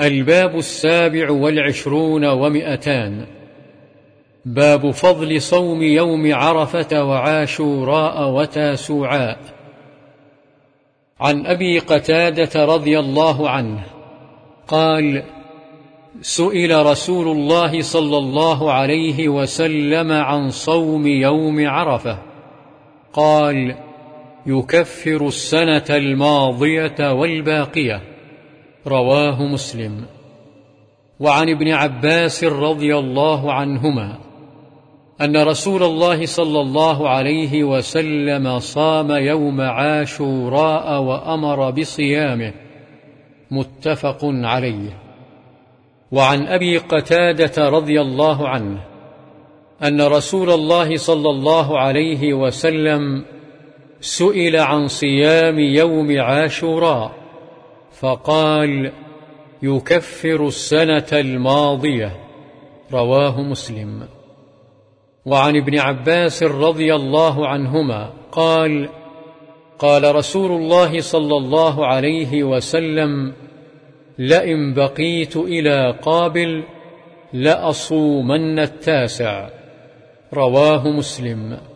الباب السابع والعشرون ومئتان. باب فضل صوم يوم عرفة وعاشوراء وتاسوعاء عن أبي قتادة رضي الله عنه قال سئل رسول الله صلى الله عليه وسلم عن صوم يوم عرفة. قال يكفر السنة الماضية والباقية. رواه مسلم. وعن ابن عباس رضي الله عنهما أن رسول الله صلى الله عليه وسلم صام يوم عاشوراء وأمر بصيامه. متفق عليه. وعن أبي قتادة رضي الله عنه أن رسول الله صلى الله عليه وسلم سئل عن صيام يوم عاشوراء. فقال يكفر السنة الماضية. رواه مسلم. وعن ابن عباس رضي الله عنهما قال قال رسول الله صلى الله عليه وسلم لئن بقيت إلى قابل لأصومن التاسع. رواه مسلم.